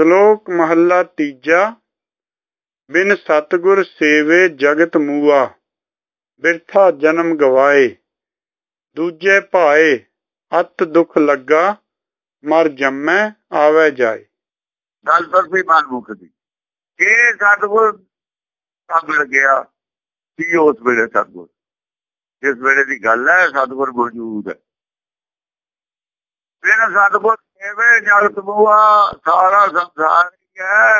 ਸ਼ਲੋਕ ਮਹੱਲਾ ਤੀਜਾ। ਬਿਨ ਸਤਗੁਰ ਸੇਵੇ ਜਗਤ ਮੂਆ, ਬਿਰਥਾ ਜਨਮ ਗਵਾਏ। ਦੂਜੇ ਭਾਏ ਅਤ ਦੁਖ ਲੱਗਾ, ਮਰ ਜੰਮੈ, ਆਵੇ ਜਾਏ। ਗੱਲ ਪਰ ਵੀ ਮਨ ਮੁਕਦੀ ਇਹ ਸਤਗੁਰ ਕੰਮ ਲੱਗਿਆ ਕੀ ਉਸ ਵੇਲੇ ਸਤਗੁਰ? ਜਿਸ ਵੇਲੇ ਦੀ ਗੱਲ ਹੈ, ਸਤਗੁਰ ਮੌਜੂਦ ਹੈ। ਬਿਨ ਸਤਗੁਰ ਸੇਵੇ ਜਗਤ ਮੂਆ ਸਾਰਾ ਸੰਸਾਰ ਹੀ ਹੈ।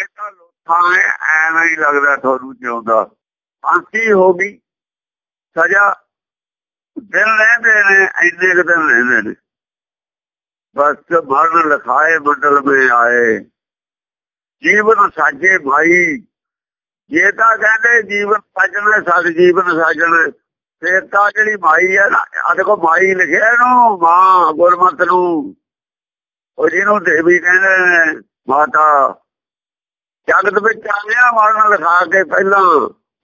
ਇਹ ਤਾਂ ਲੋਕਾਂ ਐਵੇਂ ਹੀ ਲੱਗਦਾ ਤੁਹਾਨੂੰ ਜਿਉਂਦਾ। ਫਾਂਸੀ ਹੋ ਗਈ। ਸਜ਼ਾ ਦਿਨ ਲੈਂਦੇ ਨੇ, ਇੰਨੇ ਕੁ ਦਿਨ ਲੈਂਦੇ ਨੇ। ਬਸ ਮਰਨ ਲਖਾਏ, ਮੰਡਲ ਮੇ ਆਏ। ਜੀਵਨ ਸਾਜੇ ਭਾਈ। ਜੇ ਤਾਂ ਕਹਿੰਦੇ ਜੀਵਨ ਸਾਜਣਾ ਸਦ ਜੀਵਨ ਸਾਜਣ। ਫੇਰ ਤਾਂ ਜਿਹੜੀ ਮਾਈ ਹੈ ਨਾ ਆ ਦੇਖੋ ਮਾਈ ਲਿਖਿਆ ਇਹਨੂੰ, ਮਾਂ ਗੁਰਮਤ ਨੂੰ। ਉਹ ਜਿਹਨੂੰ ਦੇਵੀ ਕਹਿੰਦੇ ਮਾਤਾ, ਜਗਤ ਵਿੱਚ ਆਇਆ ਮਰਨ ਲਿਖਾ ਕੇ ਪਹਿਲਾਂ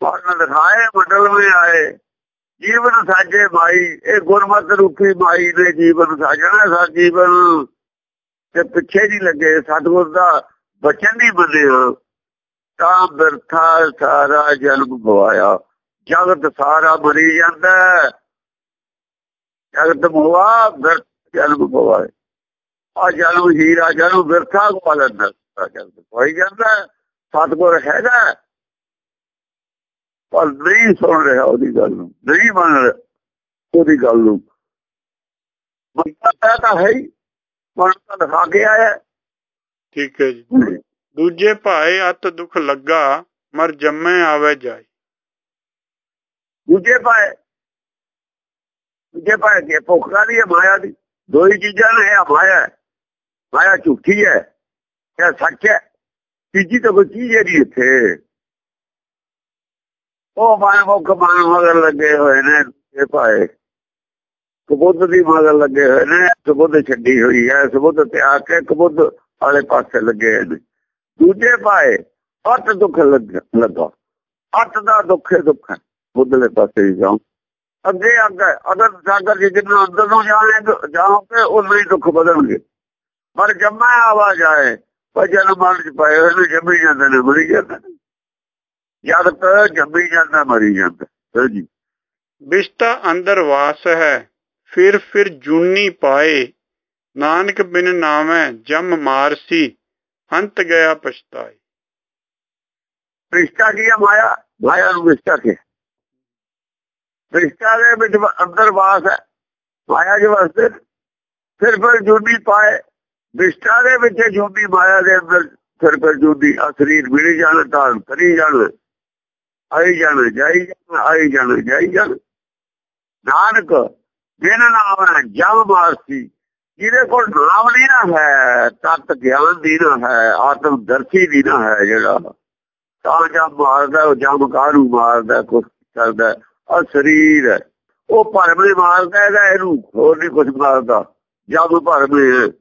ਮਰਨ ਲਿਖਾਏ, ਮੰਡਲ ਮੇ ਆਏ। ਜੀਵਨ ਸਾਜੇ ਮਾਈ, ਇਹ ਗੁਰਮਤ ਰੂਪੀ ਮਾਈ ਨੇ ਜੀਵਨ ਸਾਜਣਾ, ਸਾ ਜੀਵਨ ਤੇ ਪਿੱਛੇ ਨਹੀਂ ਲੱਗੇ, ਸਤਗੁਰ ਦਾ ਬਚਨ ਨਹੀਂ ਮੰਨਿਆ। ਤਾਂ ਬਿਰਥਾ ਸਾਰਾ ਜਨਮ ਗਵਾਇਆ। ਜਗਤ ਸਾਰਾ ਮਰੀ ਜਾਂਦਾ। ਜਗਤ ਮੋਆ, ਬਿਰਥ ਜਨਮ ਗਵਾਇਆ ਆ ਜਨਮ ਹੀਰਾ ਜਨਮ ਬਿਰਥਾ ਗਵਾ ਲੈਂਦਾ ਕੋਈ ਜਾਂਦਾ ਸਤਗੁਰ ਹੈਗਾ। ਪਰ ਨਹੀਂ ਸੁਣ ਰਿਹਾ ਉਹਦੀ ਗੱਲ ਨੂੰ ਨਹੀਂ ਮੰਨ ਰਿਹਾ ਉਹਦੀ ਗੱਲ ਨੂੰ। ਮੰਨਦਾ ਤਾਂ ਹੈ ਹੀ ਮਨ ਤਾਂ ਦਿਖਾ ਕੇ ਆਇਆ। ਠੀਕ ਹੈ ਜੀ। ਦੂਜੇ ਭਾਏ ਅਤ ਦੁਖ ਲੱਗਾ ਮਰ ਜੰਮੈ ਆਵੇ ਜਾਏ। ਦੂਜੇ ਪਾਏ ਦੂਜੇ ਪਾਏ ਕੇ ਭੁੱਖ ਕਾਦੀ ਹੈ? ਮਾਇਆ ਦੀ। ਦੋ ਹੀ ਚੀਜ਼ਾਂ ਨੇ ਆ ਮਾਇਆ ਮਾਇਆ ਝੂਠੀ ਹੈ, ਇਹ ਸੱਚ ਹੈ। ਤੀਜੀ ਤਾਂ ਕੋਈ ਚੀਜ਼ ਹੈ ਨਹੀਂ ਇੱਥੇ। ਉਹ ਮਨ ਮੁਖ ਮਨ ਮਗਰ ਲੱਗੇ ਹੋਏ ਨੇ, ਇਹ ਪਾਏ ਕਬੁੱਧ ਦੀ ਮਗਰ ਲੱਗੇ ਹੋਏ ਨੇ ਕਬੁੱਧ ਛੱਡੀ ਹੋਈ ਹੈ ਕਬੁੱਧ ਤੇ ਆ ਕੇ ਕਬੁੱਧ ਵਾਲੇ ਪਾਸੇ ਲੱਗੇ ਨੇ। ਦੂਜੇ ਪਾਏ ਅਤ ਦੁੱਖ ਲੱਗਾ ਅਤ ਦਾ ਦੁੱਖ ਹੈ ਦੁੱਖ। ਹੈ ਬੁੱਧਲੇ ਪਾਸੇ ਹੀ ਜਾਓ। ਅੱਗੇ ਅੱਗੇ ਅਦਰ ਸਾਗਰ ਜੀ ਜਿੰਨਾ ਅੰਦਰ ਨੂੰ ਜਾਣੇ ਜਾਓਗੇ ਉਹ ਹੀ ਦੁੱਖ ਬਦਲਣਗੇ ਪਰ ਜੰਮਾ ਆਵਾਜ਼ ਆਏ ਭਜਨ ਮਨ ਚ ਪਏ ਹੋਏ ਨੇ ਜੰਮੀ ਜਾਂਦੇ ਨੇ ਮਰੀ ਜਾਂਦੇ ਨੇ ਜਦ ਤੱਕ ਜੰਮੀ ਜਾਂਦਾ ਮਰੀ ਜਾਂਦਾ ਜੀ ਬਿਸ਼ਤਾ ਅੰਦਰ ਵਾਸ ਹੈ ਫਿਰ ਫਿਰ ਜੂਨੀ ਪਾਏ ਨਾਨਕ ਬਿਨ ਨਾਮੈ ਜਮ ਮਾਰਸੀ ਅੰਤ ਗਿਆ ਪਛਤਾਏ ਰਿਸ਼ਤਾ ਕੀ ਹੈ ਮਾਇਆ ਮਾਇਆ ਨੂੰ ਰਿਸ਼ਤਾ ਕੇ ਰਿਸ਼ਤਾ ਦੇ ਵਿੱਚ ਅੰਦਰ ਵਾਸ ਹੈ ਮਾਇਆ ਦੇ ਵਾਸਤੇ ਫਿਰ ਫਿਰ ਜੂਨੀ ਪਾਏ ਵਿਸ਼ਟਾ ਦੇ ਵਿੱਚ ਜੂਨੀ ਮਾਇਆ ਦੇ ਅੰਦਰ ਫਿਰ ਫਿਰ ਜੂਨੀ ਆ, ਸਰੀਰ ਮਿਲ ਜਾਣ ਤਾਂ ਕਰੀ ਜਾਣ, ਆਈ ਜਾਣ, ਜਾਈ ਜਾਣ, ਆਈ ਜਾਣ, ਜਾਈ ਜਾਣ। ਨਾਨਕ, ਬਿਨ ਨਾਮ ਜਮ ਮਾਰਸੀ ਜਿਹਦੇ ਕੋਲ ਨਾਮ ਨਹੀਂ ਨਾ ਹੈ, ਤਤ ਗਿਆਨ ਦੀ ਨਾ ਹੈ, ਆਤਮ ਦਰਸ਼ੀ ਦੀ ਨਾ ਹੈ ਜਿਹੜਾ। ਤਾਂ ਜਦ ਮਾਰਦਾ, ਉਹ ਜਮ ਕਾਹਨੂੰ ਮਾਰਦਾ ਕੁਝ ਕਰਦਾ ਆ ਸਰੀਰ ਹੈ। ਉਹ ਭਰਮੇ ਮਾਰਦਾ, ਇਹਦਾ ਇਹਨੂੰ ਹੋਰ ਨਹੀਂ ਕੁਝ ਮਾਰਦਾ। ਜਦ ਭਰਮੇ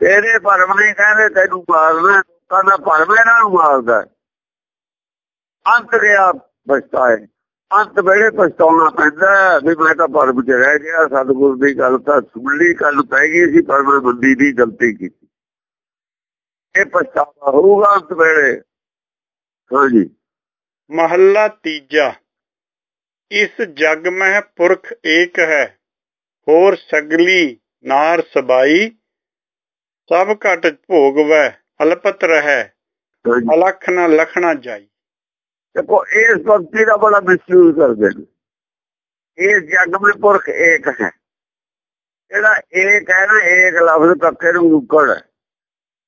ਤੇਰੇ ਭਰਮ ਨਹੀਂ ਕਹਿੰਦੇ ਤੈਨੂੰ ਮਾਰਨਾ ਕਹਿੰਦਾ ਭਰਮੇ ਨਾਲ ਮਾਰਦਾ। ਅੰਤ ਗਿਆ ਪਛਤਾਏ। ਅੰਤ ਵੇਲੇ ਪਛਤਾਉਣਾ ਪੈਂਦਾ ਵੀ ਮੈਂ ਤਾਂ ਭਰਮ ਚ ਰਹਿ ਗਿਆ, ਸਤਿਗੁਰ ਦੀ ਗੱਲ ਤਾਂ ਸੁਣ ਲਈ ਕੱਲ ਪੈ ਗਈ ਸੀ, ਪਰ ਮੈਂ ਬੰਦੀ ਦੀ ਗਲਤੀ ਕੀਤੀ। ਇਹ ਪਛਤਾਵਾ ਹੋਊਗਾ ਅੰਤ ਵੇਲੇ। ਹਾਂਜੀ ਮਹੱਲਾ ਤੀਜਾ। ਇਸ ਜਗ ਮਹਿ ਪੁਰਖ ਏਕ ਹੈ, ਹੋਰ ਸਗਲੀ ਨਾਰ ਸਬਾਈ ਸਭ ਘਟ ਭੋਗ ਵੈ ਅਲਪਤ ਰਹਿ ਅਲਖ ਨਾ ਲਖਣਾ ਜਾਈ। ਦੇਖੋ ਇਸ ਭਗਤੀ ਦਾ ਬੜਾ ਮਿਸਯੂਜ਼ ਕਰਦੇ ਨੇ। ਇਸ ਜਗ ਵਿੱਚ ਪੁਰਖ ਏਕ ਹੈ। ਜਿਹੜਾ ਏਕ ਹੈ ਨਾ ਏਕ ਲਫ਼ਜ਼ ਕੱਕੇ ਨੂੰ ਮੁਕੜ ਹੈ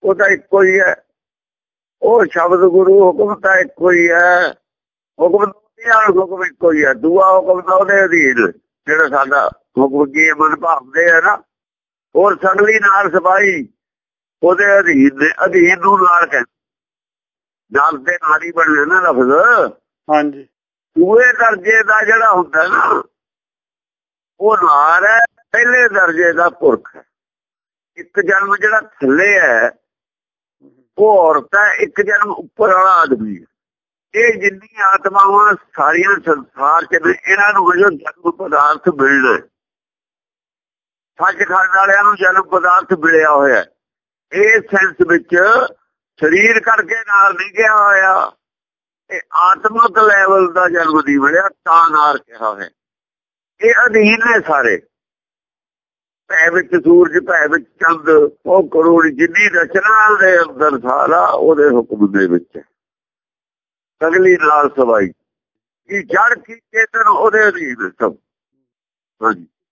ਉਹ ਤਾਂ ਇੱਕੋ ਹੀ ਹੈ। ਉਹ ਸ਼ਬਦ ਗੁਰੂ ਹੁਕਮ ਤਾਂ ਇੱਕੋ ਹੀ ਹੈ। ਹੁਕਮ ਦੁਨੀਆ ਹੁਕਮ ਇੱਕੋ ਹੀ ਹੈ। ਦੂਆ ਹੁਕਮ ਤਾਂ ਉਹਦੇ ਅਧੀਨ। ਜਿਹੜਾ ਸਾਡਾ ਹੁਕਮ ਕੀ ਮਨ ਭਾਵਦੇ ਹੈ ਨਾ। ਹੋਰ ਸਗਲੀ ਨਾਲ ਸਬਾਈ ਉਹਦੇ ਅਧੀਨ ਦੇ ਅਧੀਨ ਨੂੰ ਨਾਲ ਕਹਿੰਦੇ। ਨਾਲ ਦੇ ਨਾਲ ਹੀ ਬਣਿਆ ਨਾ ਲਫ਼ਜ਼। ਹਾਂਜੀ। ਦੂਏ ਦਰਜੇ ਦਾ ਜਿਹੜਾ ਹੁੰਦਾ ਨਾ ਉਹ ਨਾਰ ਹੈ ਪਹਿਲੇ ਦਰਜੇ ਦਾ ਪੁਰਖ ਹੈ। ਇੱਕ ਜਨਮ ਜਿਹੜਾ ਥੱਲੇ ਹੈ ਉਹ ਔਰਤ ਹੈ ਇੱਕ ਜਨਮ ਉੱਪਰ ਵਾਲਾ ਆਦਮੀ ਹੈ। ਇਹ ਜਿੰਨੀ ਆਤਮਾਵਾਂ ਸਾਰੀਆਂ ਸੰਸਾਰ ਚ ਨੇ ਇਹਨਾਂ ਨੂੰ ਵਜੋਂ ਜਨਮ ਪਦਾਰਥ ਮਿਲਣਾ ਸੱਚਖੰਡ ਵਾਲਿਆਂ ਨੂੰ ਜਨਮ ਪਦਾਰਥ ਮਿਲਿਆ ਹੋਇਆ ਇਹ ਸੈਂਸ ਵਿੱਚ ਸਰੀਰ ਕਰਕੇ ਨਾਲ ਨਹੀਂ ਗਿਆ ਹੋਇਆ ਇਹ ਆਤਮਿਕ ਲੈਵਲ ਦਾ ਜਨਮ ਦੀ ਮਿਲਿਆ, ਤਾਂ ਨਾਲ ਕਿਹਾ ਹੈ ਇਹ ਅਧੀਨ ਨੇ ਸਾਰੇ। ਭੈ ਵਿੱਚ ਸੂਰਜ, ਭੈ ਵਿੱਚ ਚੰਦ, ਉਹ ਕਰੋੜ ਜਿੰਨੀ ਰਚਨਾ ਦੇ ਅੰਦਰ ਸਾਰਾ ਉਹਦੇ ਹੁਕਮ ਦੇ ਵਿੱਚ ਅਗਲੀ ਨਾਲ ਸਵਾਈ। ਕੀ ਜੜ ਕੀ ਚੇਤਨ ਉਹਦੇ ਅਧੀਨ ਸਭ।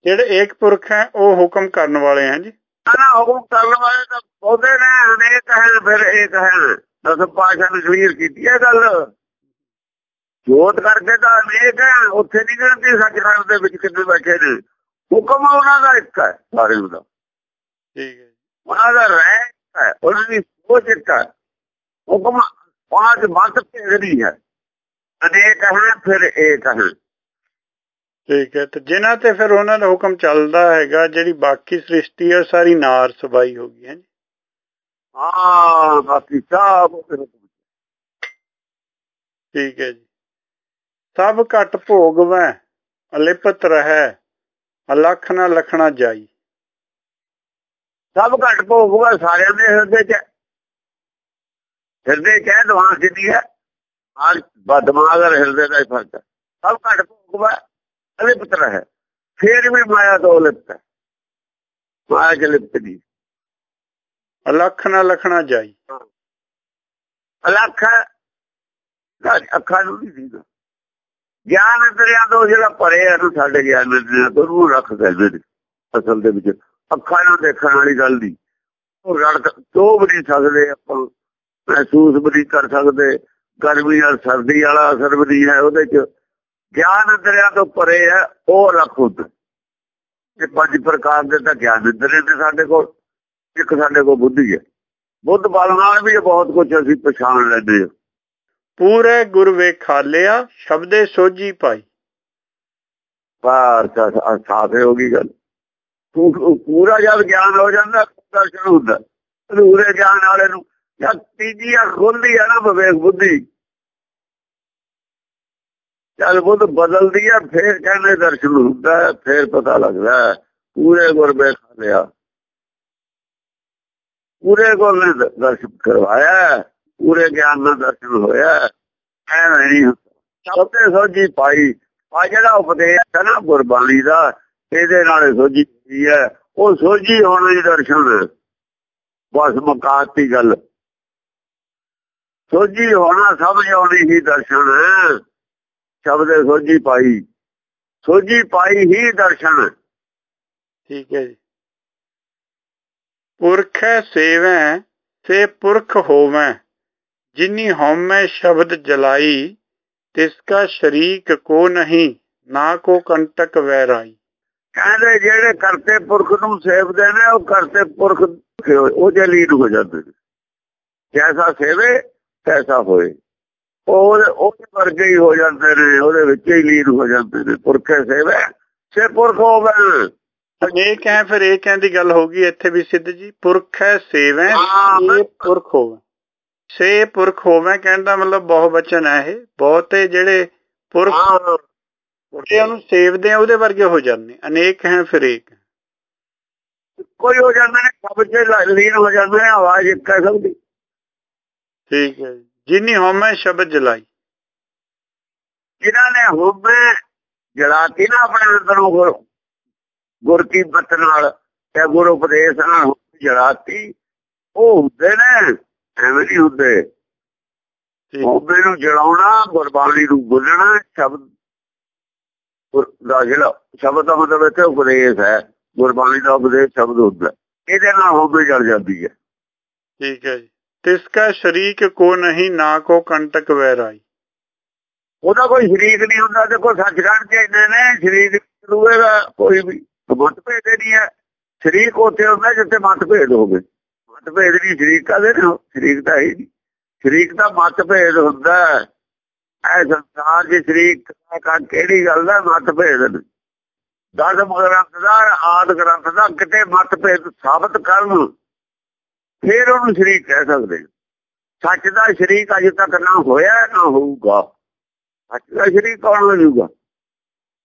ਜਿਹੜੇ ਏਕ ਪੁਰਖ ਹੈ, ਉਹ ਹੁਕਮ ਕਰਨ ਵਾਲੇ ਹੈ ਜੀ। ਨਾ ਹੁਕਮ ਕਰਨ ਵਾਲੇ ਤਾਂ ਬਹੁਤੇ ਨੇ ਅਨੇਕ ਹੈ ਫਿਰ ਇੱਕ ਹੈ। ਦਸ ਪਾਸ਼ਾ ਨੇ ਕਲੀਅਰ ਕੀਤੀ ਹੈ ਗੱਲ। ਜੋਤ ਕਰਕੇ ਤਾਂ ਅਨੇਕ ਹੈ ਉੱਥੇ ਨਹੀਂ ਗਿਣਤੀ ਸੱਚਖੰਡ ਦੇ ਵਿੱਚ ਕਿੰਨੇ ਬੈਠੇ ਨੇ। ਹੁਕਮ ਉਹਨਾਂ ਦਾ ਇੱਕ ਹੈ ਸਾਰੇ ਦਾ। ਠੀਕ ਹੈ ਉਹਨਾਂ ਦਾ ਰਹਿ ਹੈ ਉਹਨਾਂ ਦੀ ਸੋਚ ਇੱਕ ਹੈ। ਹੁਕਮ ਪਾਂਚ ਮਤ ਭੇਜਦੀ ਹੈ। ਅਨੇਕ ਹੈ ਫਿਰ ਇੱਕ ਹੈ। ਠੀਕ ਹੈ ਤੇ ਜਿਨ੍ਹਾਂ ਤੇ ਫਿਰ ਉਹਨਾਂ ਦਾ ਹੁਕਮ ਚੱਲਦਾ ਹੈਗਾ ਜਿਹੜੀ ਬਾਕੀ ਸ੍ਰਿਸ਼ਟੀ ਹੈ ਸਾਰੀ ਨਾਰ ਸਬਾਈ ਹੋ ਗਈ ਹੈ ਜੀ। ਹਾਂ ਬਾਕੀ ਸਭ ਠੀਕ ਹੈ ਜੀ। ਸਭ ਘਟ ਭੋਗਵੈ ਅਲਿਪਤ ਰਹਿ ਅਲਖ ਨਾ ਲਖਣਾ ਜਾਈ। ਸਭ ਘਟ ਭੋਗੂਗਾ ਸਾਰਿਆਂ ਦੇ ਹਿਰਦੇ 'ਚ। ਹਿਰਦੇ 'ਚ ਹੈ ਦਿਮਾਗ ਜਿੱਦੀ ਹੈ। ਆ ਦਿਮਾਗ ਔਰ ਹਿਰਦੇ ਦਾ ਹੀ ਫ਼ਰਕ ਹੈ। ਸਭ ਘਟ ਭੋਗੂਗਾ ਅਲਿਪਤ ਰਹਿ ਫੇਰ ਵੀ ਮਾਇਆ ਤੋਂ ਲਿਪਤ ਹੈ। ਮਾਇਆ ਚ ਲਿਪਤ ਨਹੀਂ। ਅਲਖ ਨਾ ਲਖਣਾ ਜਾਈ। ਅਲੱਖ ਅੱਖਾਂ ਨੂੰ ਨਹੀਂ ਦੀਦਾ। ਗਿਆਨ ਅੰਦਰਿਆਂ ਤੋਂ ਜਿਹੜਾ ਪਰੇ ਹੈ ਨੂੰ ਸਾਡੇ ਗਿਆਨ ਅੰਦਰਿਆਂ ਤੋਂ ਨੂੰ ਰੱਖ ਕਹਿੰਦੇ ਨੇ। ਅਸਲ ਦੇ ਵਿੱਚ ਅੱਖਾਂ ਨਾਲ ਦੇਖਣ ਵਾਲੀ ਗੱਲ ਨਹੀਂ। ਉਹ ਰੜ ਤੋਂ ਵੀ ਨਹੀਂ ਸਕਦੇ ਆਪਾਂ। ਮਹਿਸੂਸ ਵੀ ਕਰ ਸਕਦੇ। ਗਰਮੀ ਨਾਲ ਸਰਦੀ ਵਾਲਾ ਅਸਰ ਵੀ ਹੈ ਉਹਦੇ ਚ। ਗਿਆਨ ਅੰਦਰਿਆਂ ਤੋਂ ਪਰੇ ਹੈ ਉਹ ਰੱਖ ਹੁੰਦਾ ਇਹ ਪੰਜ ਪ੍ਰਕਾਰ ਦੇ ਤਾਂ ਗਿਆਨ ਅੰਦਰੇ ਨੇ ਸਾਡੇ ਕੋਲ ਇੱਕ ਸਾਡੇ ਕੋਲ ਬੁੱਧੀ ਹੈ। ਬੁੱਧ ਬਲ ਨਾਲ ਵੀ ਬਹੁਤ ਕੁਝ ਅਸੀਂ ਪਛਾਣ ਲੈਂਦੇ ਹਾਂ। ਪੂਰੇ ਗੁਰ ਵੇਖਾਲਿਆ ਸ਼ਬਦੇ ਸੋਝੀ ਪਾਈ। ਪਰ ਸਾਫੇ ਹੋ ਗਈ ਗੱਲ? ਪੂਰਾ ਜਦ ਗਿਆਨ ਹੋ ਜਾਂਦਾ ਦਰਸ਼ਨ ਹੁੰਦਾ। ਪੂਰੇ ਗਿਆਨ ਵਾਲੇ ਨੂੰ ਜਦ ਤੀਜੀ ਆ ਖੁੱਲਦੀ ਆ ਨਾ ਵਿਵੇਕ ਬੁੱਧੀ। ਜਦ ਬੁੱਧ ਬਦਲਦੀ ਹੈ ਫੇਰ ਕਹਿੰਦੇ ਦਰਸ਼ਨ ਹੁੰਦਾ ਫੇਰ ਪਤਾ ਲੱਗਦਾ ਪੂਰੇ ਗੁਰ ਵੇਖਾਲਿਆ ਪੂਰੇ ਗੁਰ ਨੇ ਦਰਸ਼ਨ ਕਰਵਾਇਆ ਪੂਰੇ ਗਿਆਨ ਨਾਲ ਦਰਸ਼ਨ ਹੋਇਆ ਐਵੇਂ ਨਹੀਂ ਸਭੇ ਸੋਝੀ ਪਾਈ ਆ ਜਿਹੜਾ ਉਪਦੇਸ਼ ਹੈ ਨਾ ਗੁਰਬਾਣੀ ਦਾ, ਇਹਦੇ ਨਾਲ ਸੋਝੀ ਹੋਈ ਹੈ। ਉਹ ਸੋਝੀ ਹੋਣ ਦੀ ਦਰਸ਼ਨ। ਬਸ ਮਕਾਤੀ ਗੱਲ। ਸੋਝੀ ਹੋਣਾ ਸਮਝ ਆਉਣੀ ਹੀ ਦਰਸ਼ਨ। ਸ਼ਬਦ ਸੋਝੀ ਪਾਈ। ਸੋਝੀ ਪਾਈ ਹੀ ਦਰਸ਼ਨ। ਠੀਕ ਹੈ ਜੀ। ਪੁਰਖੈ ਸੇਵੈ ਸੇ ਪੁਰਖ ਹੋਵੈ। ਜਿਨੀ ਹਉਮੈ ਸ਼ਬਦ ਜਲਾਈ ਤਿਸਕਾ ਸ਼ਰੀਕ ਕੋ ਨਹੀਂ ਨਾ ਕੋ ਕੰਟਕ ਵੈਰਾਈ। ਕਹਿੰਦੇ ਜਿਹੜੇ ਕਰਤੇ ਪੁਰਖ ਨੂੰ ਸੇਵਦੇ ਨੇ ਉਹ ਕਰਤੇ ਪੁਰਖ ਉਹ ਜਲੀਨ ਹੋ ਜਾਂਦੇ ਨੇ। ਜੈਸਾ ਸੇਵੇ ਤੈਸਾ ਹੋਏ। ਉਹ ਉਹ ਵਰਗੇ ਹੀ ਹੋ ਜਾਂਦੇ ਨੇ ਉਹਦੇ ਵਿੱਚ ਹੀ ਲੀਨ ਹੋ ਜਾਂਦੇ ਨੇ ਪੁਰਖੇ ਸੇਵੇ ਸੇ ਪੁਰਖ ਹੋਵੇ ਅਨੇਕ ਹੈ ਫਿਰ ਇਹ ਕਹਿੰਦੀ ਗੱਲ ਹੋ ਗਈ ਇੱਥੇ ਵੀ ਸਿੱਧ ਜੀ ਪੁਰਖ ਹੈ ਸੇਵੈ ਸੇ ਪੁਰਖ ਹੋਵੇ। ਸੇ ਪੁਰਖ ਹੋਵੇ ਕਹਿਣ ਦਾ ਮਤਲਬ ਬਹੁ ਬਚਨ ਹੈ ਇਹ ਬਹੁਤੇ ਜਿਹੜੇ ਪੁਰਖ ਜਿਹੜੇ ਉਹਨੂੰ ਸੇਵਦੇ ਆ ਉਹਦੇ ਵਰਗੇ ਹੋ ਜਾਂਦੇ ਅਨੇਕ ਹੈ ਫਿਰ ਇੱਕ ਕੋਈ ਹੋ ਜਾਂਦਾ ਨੇ ਸਭ ਚ ਲੀਨ ਹੋ ਜਾਂਦੇ ਨੇ ਆਵਾਜ਼ ਇੱਕ ਹੈ ਸਭ ਦੀ। ਠੀਕ ਹੈ ਜਿਨੀ ਹਉਮੈ ਸ਼ਬਦ ਜਲਾਈ। ਜਿਨ੍ਹਾਂ ਨੇ ਹਉਮੈ ਜਲਾਤੀ ਨਾ ਆਪਣੇ ਅੰਦਰੋਂ ਗੁਰ ਗੁਰ ਕੀ ਬਤ ਨਾਲ ਤੇ ਗੁਰ ਉਪਦੇਸ਼ ਨਾਲ ਜਲਾਤੀ ਉਹ ਹੁੰਦੇ ਨੇ ਐਵੇਂ ਨਹੀਂ ਹੁੰਦੇ। ਹਉਮੈ ਨੂੰ ਜਲਾਉਣਾ ਗੁਰਬਾਣੀ ਨੂੰ ਬੋਲਣਾ ਸ਼ਬਦ ਦਾ ਜਿਹੜਾ ਸ਼ਬਦ ਦਾ ਮਤਲਬ ਇੱਥੇ ਉਪਦੇਸ਼ ਹੈ ਗੁਰਬਾਣੀ ਦਾ ਉਪਦੇਸ਼ ਸ਼ਬਦ ਹੁੰਦਾ। ਇਹਦੇ ਨਾਲ ਹਉਮੈ ਜਲ ਜਾਂਦੀ ਹੈ। ਠੀਕ ਹੈ ਜੀ। ਤਿਸਕਾ ਸ਼ਰੀਕ ਕੋ ਨਹੀਂ, ਨਾ ਕੋ ਕੰਟਕ ਵੈਰਾਈ। ਉਹਦਾ ਕੋਈ ਸ਼ਰੀਕ ਨਹੀਂ ਹੁੰਦਾ ਤੇ ਕੋਈ ਸੱਚਖੰਡ ਚ ਇੰਨੇ ਨੇ, ਸ਼ਰੀਕ ਦੂਏਗਾ ਕੋਈ ਵੀ ਮਤ ਨਹੀਂ ਹੈ। ਸ਼ਰੀਕ ਉੱਥੇ ਹੁੰਦਾ ਜਿੱਥੇ ਮਤ ਹੋਵੇ। ਮਤ ਨਹੀਂ, ਸ਼ਰੀਕ ਕਾਦੇ ਨੇ ਸ਼ਰੀਕ ਤਾਂ ਹੈ ਨਹੀਂ। ਸ਼ਰੀਕ ਦਾ ਮਤ ਹੁੰਦਾ ਐ ਸੰਸਾਰ ਦੇ ਸ਼ਰੀਕ ਕਾ ਕਿਹੜੀ ਗੱਲ ਦਾ? ਮਤਭੇਦ ਨੇ ਦਸ ਗ੍ਰੰਥ ਦਾ ਆਦ ਗ੍ਰੰਥ ਦਾ ਕਿਤੇ ਮਤਭੇਦ ਸਾਬਤ ਕਰਨ ਫਿਰ ਉਹਨੂੰ ਸ਼ਰੀਕ ਕਹਿ ਸਕਦੇ ਸੱਚ ਦਾ ਸ਼ਰੀਕ ਅਜੇ ਤੱਕ ਨਾ ਹੋਇਆ ਨਾ ਹੋਊਗਾ। ਸੱਚ ਦਾ ਸ਼ਰੀਕ ਕੌਣ ਹੋ ਜਾਊਗਾ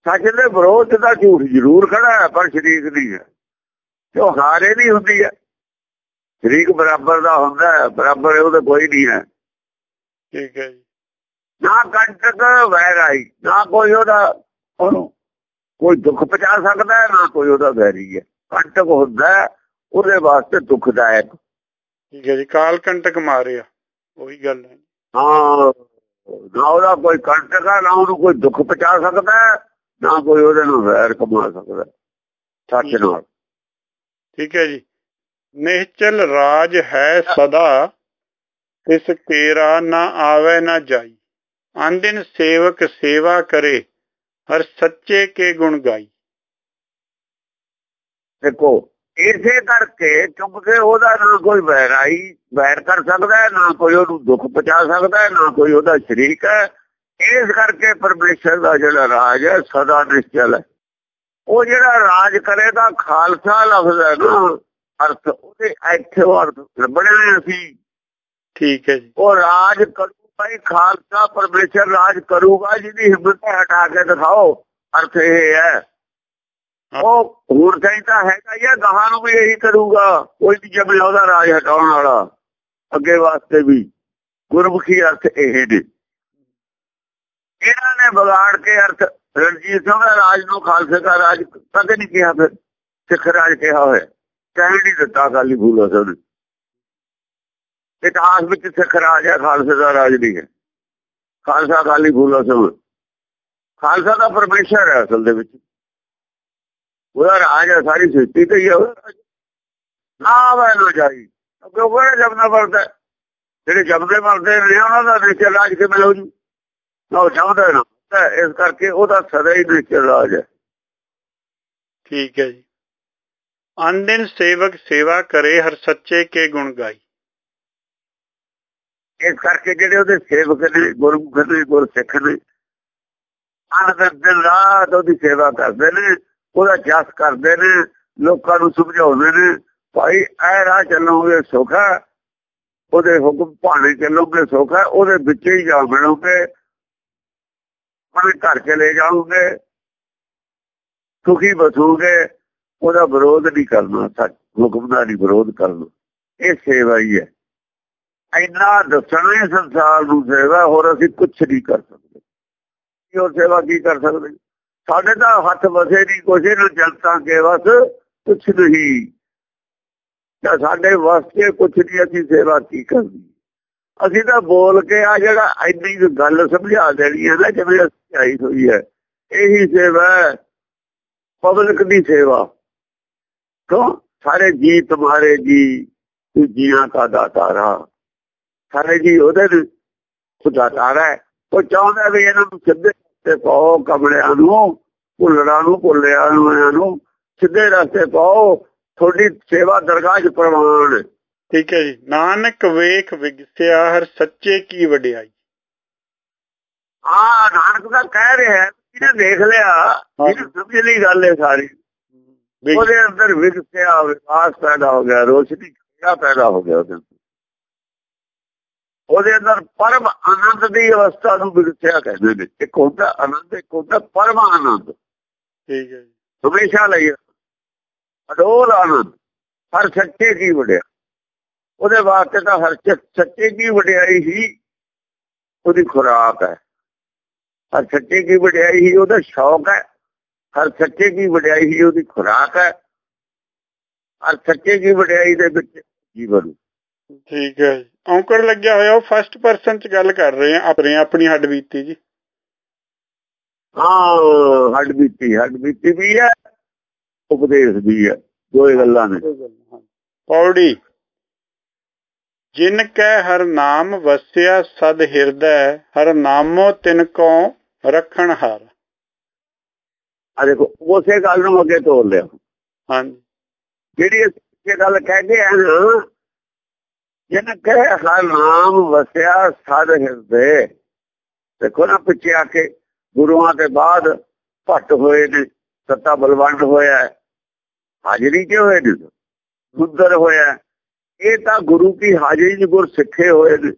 ਸੱਚ ਦੇ ਵਿਰੋਧ ਦਾ ਝੂਠ ਜ਼ਰੂਰ ਖੜਾ ਹੈ ਪਰ ਸ਼ਰੀਕ ਨਹੀਂ ਹੈ। ਜੋ ਹਾਰੇ ਨਹੀਂ ਹੁੰਦੀ ਹੈ। ਸ਼ਰੀਕ ਬਰਾਬਰ ਦਾ ਹੁੰਦਾ ਬਰਾਬਰ ਉਹਦੇ ਕੋਈ ਨਹੀਂ ਹੈ। ਠੀਕ ਹੈ ਜੀ। ਨਾ ਕੰਟਕ ਵੈਰਾਈ ਨਾ ਕੋਈ ਉਹਦਾ ਉਹਨੂੰ ਕੋਈ ਦੁੱਖ ਪਹੁੰਚਾ ਸਕਦਾ ਹੈ ਨਾ ਕੋਈ ਉਹਦਾ ਵੈਰੀ ਹੈ। ਕੰਟਕ ਹੁੰਦਾ ਉਹਦੇ ਵਾਸਤੇ ਦੁੱਖਦਾਇਕ ਠੀਕ ਹੈ ਜੀ ਕਾਲ ਕੰਟਕ ਮਾਰਿਆ ਉਹੀ ਗੱਲ ਹੈ ਹਾਂ ਨਾ ਉਹਦਾ ਕੋਈ ਕੰਟਕ ਆ ਨਾ ਉਹਨੂੰ ਕੋਈ ਦੁੱਖ ਪਹੁੰਚਾ ਸਕਦਾ ਨਾ ਕੋਈ ਉਹਦੇ ਨਾਲ ਵੈਰ ਕਮਾ ਸਕਦਾ ਸੱਚ ਨਾਲ। ਠੀਕ ਹੈ ਜੀ। ਨਿਹਚਲ ਰਾਜ ਹੈ ਸਦਾ ਇਸ ਤੇਰਾ ਨਾ ਆਵੇ ਨਾ ਜਾਈ। ਆਂਦਿਨ ਸੇਵਕ ਸੇਵਾ ਕਰੇ ਹਰ ਸੱਚੇ ਕੇ ਗੁਣ ਗਾਈ। ਦੇਖੋ ਇਸੇ ਕਰਕੇ ਕਿਉਂਕਿ ਉਹਦਾ ਨਾ ਕੋਈ ਵੈਰਾਈ ਵੈਰ ਕਰ ਸਕਦਾ ਨਾ ਕੋਈ ਉਹਨੂੰ ਦੁੱਖ ਪਹੁੰਚਾ ਸਕਦਾ ਨਾ ਕੋਈ ਉਹਦਾ ਸ਼ਰੀਕ ਹੈ। ਇਸ ਕਰਕੇ ਪਰਮੇਸ਼ਰ ਦਾ ਜਿਹੜਾ ਰਾਜ ਹੈ ਸਦਾ ਨਿਸ਼ਚਲ ਹੈ। ਉਹ ਜਿਹੜਾ ਰਾਜ ਕਰੇਗਾ ਖਾਲਸਾ ਲਫ਼ਜ਼ ਹੈ ਨਾ ਅਰਥ ਉਹਦੇ ਇੱਥੇ ਅਰਥ ਲੱਭਣਾ ਅਸੀਂ। ਠੀਕ ਹੈ ਜੀ। ਉਹ ਰਾਜ ਕਰੂਗਾ ਹੀ ਖਾਲਸਾ ਪਰਮੇਸ਼ਰ ਰਾਜ ਕਰੂਗਾ ਜਿਹਦੀ ਹਿੰਮਤ ਹਟਾ ਕੇ ਦਿਖਾਓ। ਅਰਥ ਇਹ ਹੈ। ਉਹ ਹੁਣ ਕਹਿੰਦਾ ਹੈਗਾ ਇਹ ਗਾਹਾਂ ਨੂੰ ਵੀ ਇਹੀ ਕਰੂਗਾ। ਕੋਈ ਵੀ ਜਮੇ ਉਹਦਾ ਰਾਜ ਹਟਾਉਣ ਵਾਲਾ। ਅੱਗੇ ਵਾਸਤੇ ਵੀ। ਗੁਰਮੁਖੀ ਅਰਥ ਇਹ ਨੇ। ਇਹਨਾਂ ਨੇ ਵਿਗਾੜ ਕੇ ਅਰਥ ਰਣਜੀਤ ਸਿੰਘ ਦਾ ਰਾਜ ਨੂੰ ਖਾਲਸੇ ਦਾ ਰਾਜ ਕਦੇ ਨਹੀਂ ਕਿਹਾ ਫਿਰ। ਸਿੱਖ ਰਾਜ ਕਿਹਾ ਹੋਇਆ। ਕਹਿਣ ਨਹੀਂ ਦਿੱਤਾ ਕਾਲੀ ਭੂਲਾ ਸਾਹਿਬ ਇਤਿਹਾਸ ਵਿੱਚ ਸਿੱਖ ਰਾਜ ਹੈ ਖਾਲਸੇ ਦਾ ਰਾਜ ਨਹੀਂ ਹੈ। ਖਾਲਸਾ ਕਾਲੀ ਭੂਲਾ ਸਾਹਿਬ ਖਾਲਸਾ ਦਾ ਪਰਮੇਸ਼ਰ ਹੈ ਅਸਲ ਦੇ ਵਿੱਚ। ਉਹਦਾ ਰਾਜ ਹੈ ਸਾਰੀ ਸ੍ਰਿਸ਼ਟੀ ਤੇ ਹੀ ਹੈ ਨਾ ਨਾ ਜਾਈ। ਕਿਉਂਕਿ ਉਹ ਜਮਨਾ ਵਰਦਾ ਜਿਹੜੇ ਜਮਦੇ ਮਰਦੇ ਨੇ ਉਹਨਾਂ ਦਾ ਨਿਸ਼ਚੈ ਰਾਜ ਕਿਵੇਂ ਹੋ ਜੂ? ਨਾ ਉਹ ਨਾ ਇਸ ਕਰਕੇ ਉਹਦਾ ਸਦਾ ਹੀ ਨਿਸ਼ਚੈ ਰਾਜ ਹੈ। ਠੀਕ ਹੈ ਜੀ। ਅਨਦਿਨ ਸੇਵਕ ਸੇਵਾ ਕਰੇ ਹਰ ਸੱਚੇ ਕੇ ਗੁਣ ਗਾਈ। ਇਸ ਕਰਕੇ ਜਿਹੜੇ ਉਹਦੇ ਸੇਵਕ ਨੇ ਗੁਰਮੁਖ ਨੇ ਗੁਰਸਿੱਖ ਨੇ ਅਨੰਦ ਦਿਨ ਰਾਤ ਉਹਦੀ ਸੇਵਾ ਕਰਦੇ ਨੇ। ਉਹਦਾ ਜਸ ਕਰਦੇ ਨੇ, ਲੋਕਾਂ ਨੂੰ ਸਮਝਾਉਂਦੇ ਨੇ, ਭਾਈ ਐ ਰਾਹ ਚੱਲੋਗੇ ਸੁਖ ਹੈ, ਉਹਦੇ ਹੁਕਮ ਭਾਣੇ ਚੱਲੋਗੇ ਸੁਖ ਹੈ, ਉਹਦੇ ਵਿੱਚ ਹੀ ਜਾ ਮਿਲੋਗੇ ਆਪਣੇ ਘਰ ਚਲੇ ਜਾਓਗੇ, ਸੁਖੀ ਬਸੋਗੇ, ਉਹਦਾ ਵਿਰੋਧ ਨਹੀਂ ਕਰਨਾ, ਸੱਚ ਹੁਕਮ ਦਾ ਨਹੀਂ ਵਿਰੋਧ ਕਰਨਾ। ਇਹ ਸੇਵਾ ਹੀ ਹੈ। ਇੰਨਾ ਦੱਸਣਾ ਹੀ ਸੰਸਾਰ ਨੂੰ ਸੇਵਾ, ਹੋਰ ਅਸੀਂ ਕੁਝ ਨਹੀਂ ਕਰ ਸਕਦੇ। ਕੀ ਸੇਵਾ ਕੀ ਕਰ ਸਕਦੇ? ਸਾਡੇ ਤਾਂ ਹੱਥ ਵਸੇ ਨਹੀਂ ਕੁਛ ਨੂੰ ਜਨਤਾ ਕੇ ਬਸ ਕੁਛ ਨਹੀਂ। ਤਾਂ ਸਾਡੇ ਵਾਸਤੇ ਕੁਛ ਨਹੀਂ ਅਸੀਂ ਸੇਵਾ ਕੀ ਕਰਨੀ? ਅਸੀਂ ਤਾਂ ਬੋਲ ਕੇ ਆ ਜਿਹੜਾ ਇੰਨੀ ਗੱਲ ਸਮਝਾ ਦੇਣੀ ਹੈ ਨਾ, ਜਿਵੇਂ ਅਸੀਂ ਹੋਈ ਹੈ। ਇਹੀ ਸੇਵਾ ਪਬਲਿਕ ਦੀ ਸੇਵਾ। ਕਿਉਂ? ਸਾਰੇ ਜੀ ਤੁਹਾਰੇ ਜੀ ਤੂੰ ਜੀਆਂ ਦਾ ਦਾਤਾਰਾ। ਸਾਰੇ ਜੀ ਉਹਦੇ ਖੁਦਾ ਤਾਰਾ ਉਹ ਚਾਹੁੰਦਾ ਵੀ ਇਹਨਾਂ ਨੂੰ ਸਿੱਧੇ ਤੇ ਪਾਓ ਕਮਲਿਆਂ ਨੂੰ ਭੁੱਲਣਾ ਨੂੰ ਭੁੱਲਿਆ ਨੂੰ ਸਿੱਧੇ ਰਸਤੇ ਪਾਓ ਤੁਹਾਡੀ ਸੇਵਾ ਦਰਗਾਹ 'ਚ ਪ੍ਰਵਾਨ। ਠੀਕ ਹੈ ਜੀ। ਨਾਨਕ ਵੇਖ ਵਿਗਸਿਆ ਹਰ ਸੱਚੇ ਕੀ ਵਡਿਆਈ। ਆ ਨਾਨਕ ਦਾ ਕਹਿ ਰਿਹਾ ਇਹਨੇ ਦੇਖ ਲਿਆ ਇਹ ਸਮਝ ਲਈ ਗੱਲ ਹੈ ਸਾਰੀ। ਉਹਦੇ ਅੰਦਰ ਵਿਗਸਿਆ ਵਿਕਾਸ ਪੈਦਾ ਹੋ ਗਿਆ ਰੋਸ਼ਨੀ ਪੈਦਾ ਹੋ ਗਿਆ ਉਹਦੇ ਉਹਦੇ ਅੰਦਰ ਪਰਮ ਆਨੰਦ ਦੀ ਅਵਸਥਾ ਨੂੰ ਵਿਗਸਿਆ ਕਹਿੰਦੇ ਨੇ। ਇੱਕ ਹੁੰਦਾ ਆਨੰਦ ਇੱਕ ਹੁੰਦਾ ਪਰਮ ਆਨੰਦ। ਠੀਕ ਹੈ ਹਮੇਸ਼ਾ ਲਈ ਅਡੋਲ ਆਨੰਦ ਹਰ ਸੱਚੇ ਕੀ ਵਡਿਆ। ਉਹਦੇ ਵਾਸਤੇ ਤਾਂ ਹਰ ਸੱਚੇ ਕੀ ਵਡਿਆਈ ਹੀ ਉਹਦੀ ਖੁਰਾਕ ਹੈ। ਹਰ ਸੱਚੇ ਕੀ ਵਡਿਆਈ ਹੀ ਉਹਦਾ ਸ਼ੌਕ ਹੈ। ਹਰ ਸੱਚੇ ਕੀ ਵਡਿਆਈ ਹੀ ਉਹਦੀ ਖੁਰਾਕ ਹੈ। ਹਰ ਸੱਚੇ ਕੀ ਵਡਿਆਈ ਦੇ ਵਿੱਚ ਜੀਵਨ ਠੀਕ ਹੈ ਜੀ। ਔਂਕੜ ਲੱਗਿਆ ਹੋਇਆ ਉਹ ਫਸਟ ਪਰਸਨ ਚ ਗੱਲ ਕਰ ਰਹੇ ਆ ਆਪਣੇ ਆਪਣੀ ਹੱਡ ਬੀਤੀ ਜੀ। ਹਾਂ ਹੱਡ ਬੀਤੀ ਹੱਡ ਬੀਤੀ ਵੀ ਹੈ ਉਪਦੇਸ਼ ਵੀ ਹੈ ਦੋਏ ਗੱਲਾਂ ਨੇ। ਪੌੜੀ ਜਿਨ ਕੈ ਹਰ ਨਾਮ ਵਸਿਆ ਸਦ ਹਿਰਦੈ ਹਰ ਨਾਮੋ ਤਿਨ ਕੋ ਰੱਖਣ ਹਾਰ। ਆ ਦੇਖੋ ਉਸੇ ਗੱਲ ਨੂੰ ਅੱਗੇ ਤੋੜ ਲਿਆ। ਹਾਂਜੀ। ਜਿਹੜੀ ਇਹ ਗੱਲ ਕਹਿੰਦੇ ਆ ਨਾ ਜਿਨ ਕੈ ਹਰ ਨਾਮ ਵਸਿਆ ਸਦ ਹਿਰਦੇ। ਦੇਖੋ ਨਾ ਪਿੱਛੇ ਆ ਕੇ ਗੁਰੂਆਂ ਦੇ ਬਾਅਦ ਭੱਟ ਹੋਏ ਨੇ, ਸੱਤਾ ਬਲਵੰਡ ਹੋਇਆ ਹਾਜ਼ਰੀ ਕਿ ਹੋਏ ਨੇ ਸੁੰਦਰ ਹੋਇਆ ਇਹ ਤਾਂ ਗੁਰੂ ਕੀ ਹਾਜ਼ਰੀ ਜੀ ਗੁਰ ਸਿੱਖੇ ਹੋਏ ਨੇ।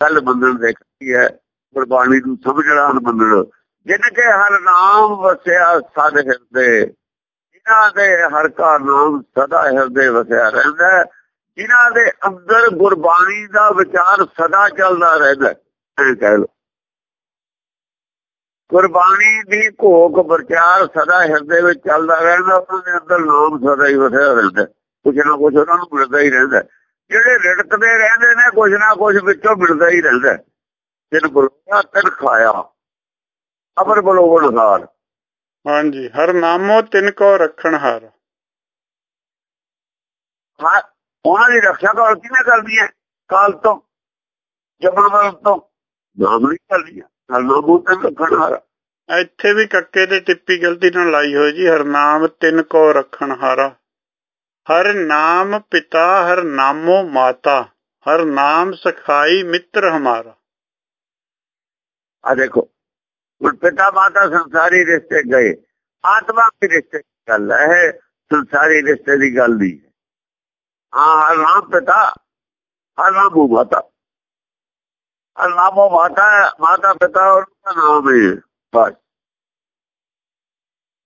ਕੱਲ ਮੰਨਣ ਦੇਖੀ ਹੈ, ਗੁਰਬਾਣੀ ਨੂੰ ਸਮਝਣਾ ਮੰਨਣ ਜਿਨ ਕੇ ਹਰ ਨਾਮ ਵਸਿਆ ਸਦ ਹਿਰਦੇ। ਇਹਨਾਂ ਦੇ ਹਰ ਕਾ ਨਾਮ ਸਦਾ ਹਿਰਦੇ ਵਸਿਆ ਰਹਿੰਦਾ ਜਿਨ੍ਹਾਂ ਦੇ ਅੰਦਰ ਗੁਰਬਾਣੀ ਦਾ ਵਿਚਾਰ ਸਦਾ ਚੱਲਦਾ ਰਹਿੰਦਾ ਐ ਕਹਿ ਲੋ ਗੁਰਬਾਣੀ ਦੀ ਘੋਖ ਵਿਚਾਰ ਸਦਾ ਹਿਰਦੇ ਵਿੱਚ ਚੱਲਦਾ ਰਹਿੰਦਾ ਉਹਨਾਂ ਦੇ ਅੰਦਰ ਨਾਮ ਸਦਾ ਹੀ ਵਸਿਆ ਰਹਿੰਦਾ ਕੁਝ ਨਾ ਕੁਝ ਉਹਨਾਂ ਨੂੰ ਮਿਲਦਾ ਹੀ ਰਹਿੰਦਾ ਜਿਹੜੇ ਰਿੜਕਦੇ ਰਹਿੰਦੇ ਨੇ ਕੁਝ ਨਾ ਕੁਝ ਵਿੱਚੋਂ ਮਿਲਦਾ ਹੀ ਰਹਿੰਦਾ ਜਿਨ ਬੁਲਾਇਆ ਤਨ ਖਾਇਆ ਅਮਰ ਬਲੋਵਣ ਹਾਰ। ਹਾਂਜੀ ਹਰ ਨਾਮੋ ਤਿਨ ਕੋ ਰੱਖਣ ਹਾਰ। ਹਾਂ ਉਹਨਾਂ ਦੀ ਰੱਖਿਆ ਕਾਲ ਕਿਵੇਂ ਕਰਦੀ ਹੈ ਕਾਲ ਤੋਂ ਜਬਰ ਤੋਂ ਨਾਮ ਨਹੀਂ ਕਰਦੀ ਹੈ ਹਰ ਨਾਮੋ ਤਿਨ ਰੱਖਣ ਹਾਰ ਇੱਥੇ ਵੀ ਕੱਕੇ ਤੇ ਟਿੱਪੀ ਗਲਤੀ ਨਾਲ ਲਾਈ ਹੋਈ ਜੀ ਹਰ ਨਾਮ ਤਿਨ ਕੋ ਰੱਖਣ ਹਾਰਾ ਹਰ ਨਾਮ ਪਿਤਾ ਹਰ ਨਾਮੋ ਮਾਤਾ ਹਰ ਨਾਮ ਸਖਾਈ ਮਿੱਤਰ ਹਮਾਰਾ ਆ ਦੇਖੋ ਹੁਣ ਪਿਤਾ ਮਾਤਾ ਸੰਸਾਰੀ ਰਿਸ਼ਤੇ ਗਏ ਆਤਮਾ ਦੇ ਰਿਸ਼ਤੇ ਦੀ ਗੱਲ ਹੈ ਸੰਸਾਰੀ ਰਿਸ਼ਤੇ ਦੀ ਗੱਲ ਨਹੀਂ ਹਾਂ ਹਰ ਨਾਮ ਪਿਤਾ ਹਰ ਨਾਮ ਮਾਤਾ ਹਰ ਨਾਮੋ ਮਾਤਾ ਮਾਤਾ ਪਿਤਾ ਉਹਦਾ ਨਾਮ ਹੈ ਬਸ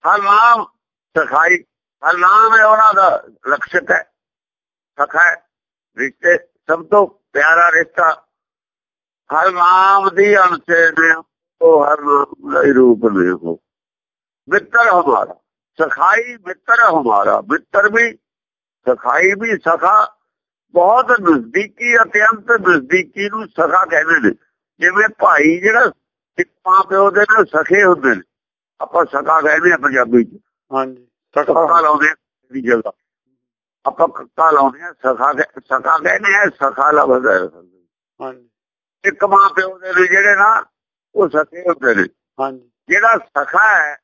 ਹਰ ਨਾਮ ਸਖਾਈ ਹਰ ਨਾਮ ਹੈ ਉਹਨਾਂ ਦਾ ਲਕਸ਼ਕ ਹੈ ਸਖਾ ਰਿਸ਼ਤੇ ਸਭ ਤੋਂ ਪਿਆਰਾ ਰਿਸ਼ਤਾ ਹਰ ਨਾਮ ਦੀ ਅਣਸੇ ਨੇ ਉਹ ਹਰ ਨਾਮ ਦਾ ਰੂਪ ਨੇ ਉਹ ਮਿੱਤਰ ਹਮਾਰਾ ਸਖਾਈ ਮਿੱਤਰ ਹਮਾਰਾ ਮਿੱਤਰ ਵੀ ਸਖਾਈ ਵੀ ਸਖਾ ਬਹੁਤ ਨਜ਼ਦੀਕੀ ਅਤਿਅੰਤ ਨਜ਼ਦੀਕੀ ਨੂੰ ਸਖਾ ਕਹਿੰਦੇ ਨੇ। ਜਿਵੇਂ ਭਾਈ ਜਿਹੜਾ ਮਾਂ ਪਿਓ ਦੇ ਨਾਲ ਸਖੇ ਹੁੰਦੇ ਨੇ। ਆਪਾਂ ਸਖਾ ਕਹਿੰਦੇ ਆ ਪੰਜਾਬੀ ਚ। ਹਾਂਜੀ। ਸਖਾ ਲਾਉਂਦੇ ਦੀ ਜਗ੍ਹਾ। ਆਪਾਂ ਕੱਕਾ ਲਾਉਂਦੇ ਆ ਸਖਾ ਸਖਾ ਕਹਿੰਦੇ ਆ ਸਖਾ ਹੈ। ਹਾਂਜੀ। ਇੱਕ ਮਾਂ ਪਿਓ ਦੇ ਜਿਹੜੇ ਨਾ ਉਹ ਸਖੇ ਹੁੰਦੇ ਨੇ। ਹਾਂਜੀ। ਜਿਹੜਾ ਸਖਾ ਹੈ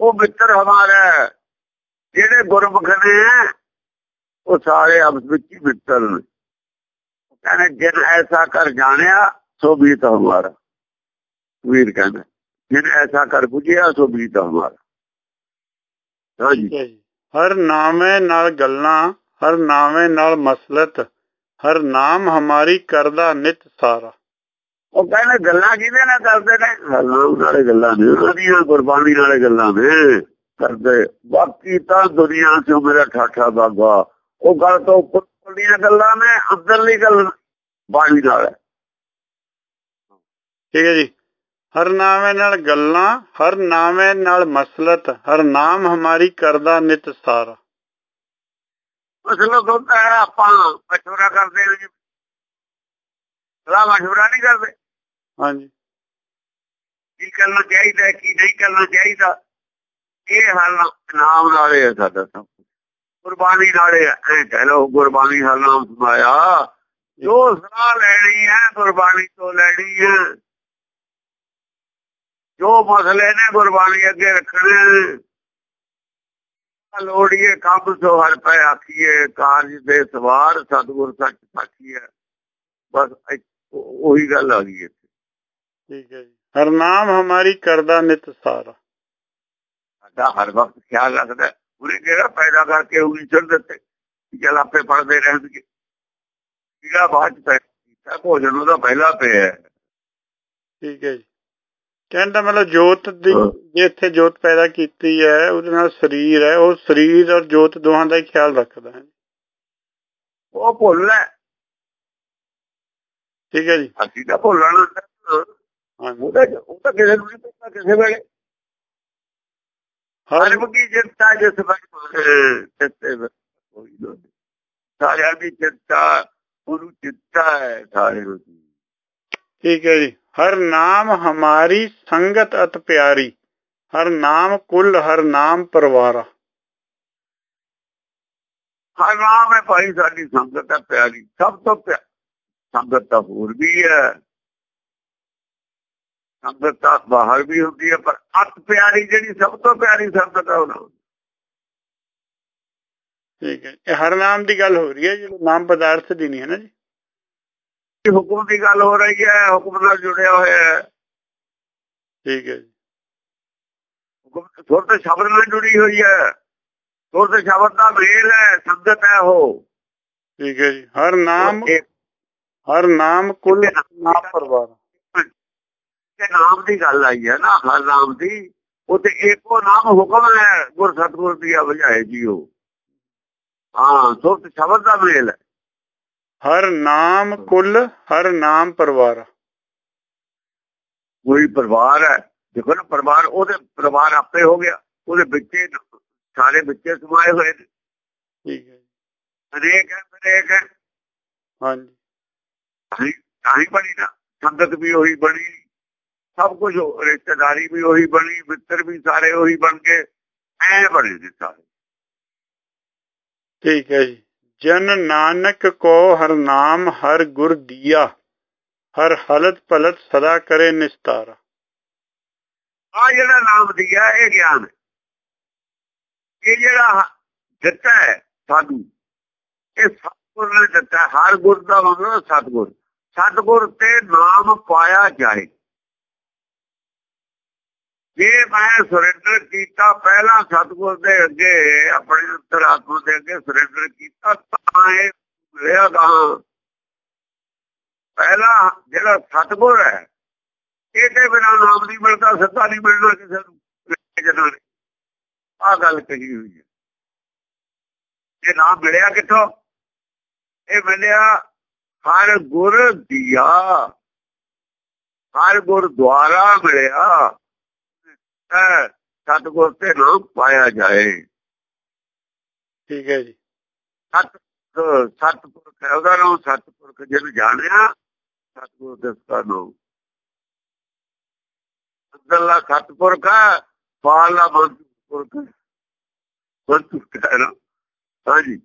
ਉਹ ਮਿੱਤਰ ਹਮਾਰਾ ਜਿਹੜੇ ਗੁਰਮੁਖ ਨੇ ਉਹ ਸਾਰੇ ਆਪਸ ਵਿੱਚ ਹੀ ਮਿੱਤਰ ਨੇ। ਕਹਿੰਦੇ ਜਿਨ ਐਸਾ ਕਰ ਜਾਣਿਆ ਸੋ ਬੀਤ ਹਮਾਰਾ। ਵੀਰ ਕਹਿੰਦਾ ਜਿਨ ਐਸਾ ਕਰ ਬੁਝਿਆ ਸੋ ਬੀਤ ਹਮਾਰਾ। ਹਾਂਜੀ ਹਰ ਨਾਮੇ ਨਾਲ ਗੱਲਾਂ ਹਰ ਨਾਮੇ ਨਾਲ ਮਸਲਤ ਹਰ ਨਾਮ ਹਮਾਰੀ ਕਰਦਾ ਨਿਤ ਸਾਰਾ। ਉਹ ਕਹਿੰਦੇ ਗੱਲਾਂ ਕਿਹਦੇ ਨਾਲ ਕਰਦੇ ਨੇ? ਨਾਮ ਨਾਲੇ ਗੱਲਾਂ ਨੇ ਉਹਨਾਂ ਦੀਆਂ ਗੁਰਬਾਣੀ ਨਾਲੇ ਗੱਲਾਂ ਨੇ। ਕਰਦੇ ਬਾਕੀ ਤਾਂ ਦੁਨੀਆ 'ਚ ਮੇਰਾ ਠਾਠਾ ਬਾਗਾ ਉਹ ਗੱਲ ਤੋਂ ਉੱਪਰ ਦੀਆਂ ਗੱਲਾਂ ਨੇ ਅੰਦਰਲੀ ਗੱਲ ਬਾਣੀ ਨਾਲ। ਠੀਕ ਹੈ ਜੀ। ਹਰ ਨਾਮੇ ਨਾਲ ਗੱਲਾਂ ਹਰ ਨਾਮੇ ਨਾਲ ਮਸਲਤ ਹਰ ਨਾਮ ਹਮਾਰੀ ਕਰਦਾ ਨਿਤ ਸਾਰਾ। ਮਸਲਤ ਹੁੰਦਾ ਹੈ ਆਪਾਂ ਮਸ਼ਵਰਾ ਕਰਦੇ ਹਾਂ ਜੀ। ਸਲਾਹ ਮਸ਼ਵਰਾ ਨਹੀਂ ਕਰਦੇ। ਹਾਂਜੀ। ਕੀ ਕਰਨਾ ਚਾਹੀਦਾ ਕੀ ਨਹੀਂ ਕਰਨਾ ਚਾਹੀਦਾ ਇਹ ਹਰ ਨਾਮ ਨਾਲੇ ਹੈ ਸਾਡਾ ਸਭ। ਗੁਰਬਾਣੀ ਨਾਲੇ ਐ ਕਹਿ ਲੋ ਗੁਰਬਾਣੀ ਹਰ ਨਾਮ ਸੁਣਾਇਆ। ਜੋ ਸਲਾਹ ਲੈਣੀ ਹੈ ਗੁਰਬਾਣੀ ਤੋਂ ਲੈਣੀ ਹੈ। ਜੋ ਮਸਲੇ ਨੇ ਗੁਰਬਾਣੀ ਅੱਗੇ ਰੱਖਣੇ ਲੋੜੀਏ ਕੰਮ ਸੋ ਹਰ ਪੈ ਆਖੀਏ ਕਾਰਜ ਦੇ ਸਵਾਰ ਸਤਗੁਰ ਸੱਚ ਸਾਖੀਏ ਬਸ ਉਹੀ ਗੱਲ ਆ ਗਈ ਇੱਥੇ। ਠੀਕ ਹੈ ਜੀ। ਹਰ ਨਾਮ ਹਮਾਰੀ ਕਰਦਾ ਨਿਤ ਸਾਰਾ। ਸਾਡਾ ਹਰ ਵਕਤ ਖਿਆਲ ਰੱਖਦਾ। ਪੂਰੇ ਜਿਹੜਾ ਪੈਦਾ ਕਰਕੇ ਉਹੀ ਚੜ ਦਿੱਤੇ ਜਲ ਆਪੇ ਪੜਦੇ ਰਹਿਣਗੇ। ਜਿਹੜਾ ਬਾਅਦ ਚ ਪੈਦਾ ਭੋਜਨ ਉਹਦਾ ਪਹਿਲਾ ਪਿਆ ਠੀਕ ਹੈ ਜੀ। ਕਹਿੰਦਾ ਮਤਲਬ ਜੋਤ ਦੀ ਜੇ ਇੱਥੇ ਜੋਤ ਪੈਦਾ ਕੀਤੀ ਹੈ ਉਹਦੇ ਨਾਲ ਸਰੀਰ ਹੈ ਉਹ ਸਰੀਰ ਔਰ ਜੋਤ ਦੋਹਾਂ ਦਾ ਹੀ ਖਿਆਲ ਰੱਖਦਾ ਹੈ। ਉਹ ਭੁੱਲ ਹੈ। ਠੀਕ ਹੈ ਜੀ। ਅਸੀਂ ਤਾਂ ਭੁੱਲਣਾ ਉਹਦਾ ਉਹ ਤਾਂ ਕਿਸੇ ਨੂੰ ਨਹੀਂ ਪਤਾ ਕਿਸੇ ਵੇਲੇ। ਹਰ ਮੁਕੀ ਚਿੰਤਾ ਜਿਸ ਵੇਲੇ ਸਾਰਿਆਂ ਦੀ ਚਿੰਤਾ ਉਹਨੂੰ ਚਿੰਤਾ ਹੈ ਸਾਰੇ ਨੂੰ ਠੀਕ ਹੈ ਜੀ ਹਰ ਨਾਮ ਹਮਾਰੀ ਸੰਗਤ ਅਤ ਪਿਆਰੀ ਹਰ ਨਾਮ ਕੁੱਲ ਹਰ ਨਾਮ ਪਰਵਾਰਾ ਹਰ ਨਾਮ ਹੈ ਭਾਈ ਸਾਡੀ ਸੰਗਤ ਹੈ ਪਿਆਰੀ ਸਭ ਤੋਂ ਪਿਆਰੀ ਸੰਗਤ ਤਾਂ ਹੋਰ ਵੀ ਹੈ ਸੰਗਤ ਤਾਂ ਬਾਹਰ ਵੀ ਹੁੰਦੀ ਹੈ ਪਰ ਅਤ ਪਿਆਰੀ ਜਿਹੜੀ ਸਭ ਤੋਂ ਪਿਆਰੀ ਸੰਗਤ ਹੈ ਉਹਨਾਂ ਠੀਕ ਹੈ। ਇਹ ਹਰ ਨਾਮ ਦੀ ਗੱਲ ਹੋ ਰਹੀ ਹੈ ਜਿਹੜਾ ਨਾਮ ਪਦਾਰਥ ਦੀ ਨਹੀਂ ਹੈ ਨਾ ਜੀ? ਹੁਕਮ ਦੀ ਗੱਲ ਹੋ ਰਹੀ ਹੈ ਹੁਕਮ ਨਾਲ ਜੁੜਿਆ ਹੋਇਆ ਹੈ। ਠੀਕ ਹੈ ਜੀ। ਹੁਕਮ ਸੁਰ ਤੇ ਸ਼ਬਦ ਨਾਲ ਜੁੜੀ ਹੋਈ ਹੈ। ਸੁਰ ਤੇ ਸ਼ਬਦ ਦਾ ਮੇਲ ਹੈ ਸੰਗਤ ਹੈ ਉਹ। ਠੀਕ ਹੈ ਜੀ। ਹਰ ਨਾਮ ਹਰ ਨਾਮ ਕੁੱਲ ਨਾਮ ਪਰਵਾਰ। ਤੇ ਨਾਮ ਦੀ ਗੱਲ ਆਈ ਹੈ ਨਾ ਹਰ ਨਾਮ ਦੀ ਉਹ ਤੇ ਇੱਕੋ ਨਾਮ ਹੁਕਮ ਹੈ ਗੁਰ ਸਤਗੁਰ ਦੀ ਵਜਾਏ ਜੀ ਉਹ। ਹਾਂ ਸੁਰ ਤੇ ਸ਼ਬਦ ਦਾ ਮੇਲ ਹੈ। ਹਰ ਨਾਮ ਕੁੱਲ ਹਰ ਨਾਮ ਪਰਿਵਾਰ। ਕੋਈ ਪਰਿਵਾਰ ਹੈ ਦੇਖੋ ਨਾ ਪਰਿਵਾਰ ਉਹਦੇ ਪਰਿਵਾਰ ਆਪੇ ਹੋ ਗਿਆ ਉਹਦੇ ਬੱਚੇ ਸਾਰੇ ਬੱਚੇ ਸਮਾਏ ਹੋਏ ਨੇ। ਠੀਕ ਹੈ। ਅਨੇਕ ਹੈ ਅਨੇਕ ਹੈ। ਹਾਂਜੀ। ਹੀ- ਤਾਂ ਹੀ ਬਣੀ ਨਾ ਸੰਗਤ ਵੀ ਉਹੀ ਬਣੀ। ਸਭ ਕੁਝ ਰਿਸ਼ਤੇਦਾਰੀ ਵੀ ਉਹੀ ਬਣੀ ਮਿੱਤਰ ਵੀ ਸਾਰੇ ਉਹੀ ਬਣ ਕੇ ਐ ਬਣੇ ਨੇ ਸਾਰੇ। ਠੀਕ ਹੈ ਜੀ। ਜਨ ਨਾਨਕ ਕੋ ਹਰ ਨਾਮ ਹਰ ਗੁਰ ਦੀਆ ਹਰ ਹਲਤ ਪਲਤ ਸਦਾ ਕਰੇ ਨਿਸਤਾਰਾ। ਆ ਜਿਹੜਾ ਨਾਮ ਦਿਆ ਇਹ ਗਿਆਨ। ਇਹ ਜਿਹੜਾ ਦਿੱਤਾ ਹੈ ਸਾਧੂ ਇਹ ਸਤਿਗੁਰ ਨੇ ਦਿੱਤਾ। ਹਰ ਗੁਰ ਦਾ ਮਤਲਬ ਸਤਿਗੁਰ। ਸਤਿਗੁਰ ਤੇ ਨਾਮ ਪਾਇਆ ਜਾਏ। ਜੇ ਮੈਂ ਸੁਰੇਂਦਰ ਕੀਤਾ ਪਹਿਲਾਂ ਸਤਿਗੁਰ ਦੇ ਅੱਗੇ, ਆਪਣੇ ਅੰਤਰਾਤਮਾ ਦੇ ਅੱਗੇ ਸੁਰੇਂਦਰ ਕੀਤਾ, ਤਾਂ ਇਹ ਰਿਹਾ ਗਾਂ ਪਹਿਲਾ ਜਿਹੜਾ ਸਤਿਗੁਰ ਹੈ, ਇਹਦੇ ਬਿਨਾਂ ਨਾਮ ਨਹੀਂ ਮਿਲਦਾ ਸੱਤਾ ਨਹੀਂ ਮਿਲਣਾ ਕਿਸੇ ਨੂੰ ਜਨਾਂ ਆ ਗੱਲ ਕਹੀ ਹੋਈ ਹੈ। ਇਹ ਨਾਮ ਮਿਲਿਆ ਕਿੱਥੋਂ? ਇਹ ਮਿਲਿਆ ਹਰ ਗੁਰ ਦਿਆ, ਹਰ ਗੁਰ ਦੁਆਰਾ ਮਿਲਿਆ। ਹੈ ਸਤਿਗੁਰ ਤੇ ਨਾਮ ਪਾਇਆ ਜਾਏ। ਠੀਕ ਹੈ ਜੀ। ਸਤ ਸਤਪੁਰਖ ਉਹਦਾ ਨਾਮ ਜਿਹਨੂੰ ਜਾਣਿਆ ਸਤਿਗੁਰ ਨਾਮ ਹਾਂਜੀ।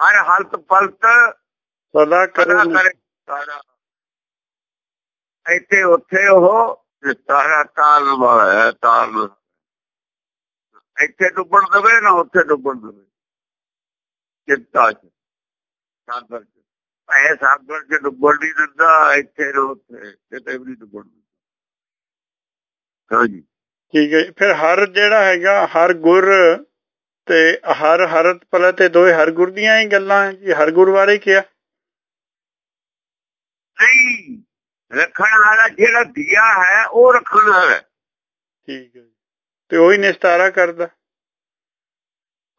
ਹਰ ਹਾਲਤ ਪਲਤ ਸਦਾ ਕਰੇ। ਸਾਰਾ ਇੱਥੇ ਉੱਥੇ ਉਹ ਸਾਰਾ ਤਾਰਨ ਵਾਲਾ ਹੈ ਤਾਰਨ ਇੱਥੇ ਡੁੱਬਣ ਦਵੇ ਨਾ ਉੱਥੇ ਡੁੱਬਣ ਦਵੇ। ਚਿੰਤਾ ਚ, ਸਾਗਰ ਚ। ਐ ਸਾਗਰ ਚ ਡੁੱਬਣ ਨਹੀਂ ਦਿੰਦਾ, ਇੱਥੇ ਨਾ ਕਿਤੇ ਵੀ ਨਹੀਂ ਡੁੱਬਣ ਦਿੰਦਾ। ਹਾਂਜੀ ਠੀਕ ਹੈ ਫਿਰ ਹਰ ਜਿਹੜਾ ਹੈਗਾ, ਹਰ ਗੁਰ ਤੇ ਹਰ ਹਰਤ ਪਲਤ ਤੇ ਦੋਏ ਹਰ ਗੁਰ ਦੀਆਂ ਹੀ ਗੱਲਾਂ ਹੈ ਜੀ ਹਰ ਗੁਰ ਬਾਰੇ ਕਿਹਾ ਨਹੀਂ ਰੱਖਣ ਵਾਲਾ ਜਿਹੜਾ ਦਿਆ ਹੈ ਉਹ ਰੱਖਣ ਵਾਲਾ। ਠੀਕ ਹੈ। ਤੇ ਉਹੀ ਨਿਸਤਾਰਾ ਕਰਦਾ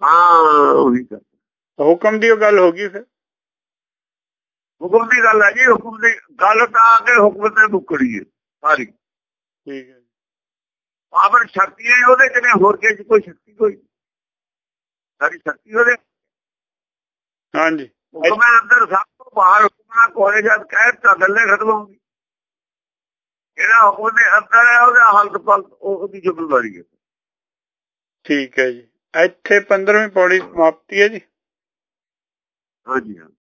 ਹਾਂ ਉਹੀ ਗੱਲ ਹੁਕਮ ਦੀ ਉਹ ਗੱਲ ਹੋ ਗਈ ਫਿਰ ਹੁਕਮ ਦੀ ਗੱਲ ਹੈ ਜੀ ਹੁਕਮ ਦੀ ਗੱਲ ਤਾਂ ਆ ਕੇ ਹੁਕਮ ਤੇ ਮੁੱਕੜੀ ਹੈ ਸਾਰੀ ਠੀਕ ਹੈ। ਪਾਵਰ ਸ਼ਕਤੀਆਂ ਹੀ ਉਹਦੇ ਚ ਨੇ ਹੋਰ ਕਿਸੇ ਕੋਈ ਸ਼ਕਤੀ ਕੋਈ। ਸਾਰੀ ਸ਼ਕਤੀ ਉਹਦੇ ਹਾਂਜੀ ਹੁਕਮ ਅੰਦਰ ਸਭ ਤੋਂ ਬਾਹਰ ਹੁਕਮ ਨਾਲ ਕੋਲੇ ਜਦ ਕਹਿ ਤਾਂ ਗੱਲੇ ਖਤਮ ਹੋਊਗੀ ਜਿਹੜਾ ਹੁਕਮ ਦੇ ਅੰਦਰ ਹੈ ਉਹਦਾ ਹਾਲਤ ਪਲਤ ਉਹ- ਉਹਦੀ ਜ਼ਿੰਮੇਵਾਰੀ ਹੈ। ਠੀਕ ਹੈ ਜੀ। ਇੱਥੇ 15ਵੀਂ ਪੌੜੀ ਸਮਾਪਤੀ ਹੈ ਜੀ? ਹਾਂਜੀ ਹਾਂ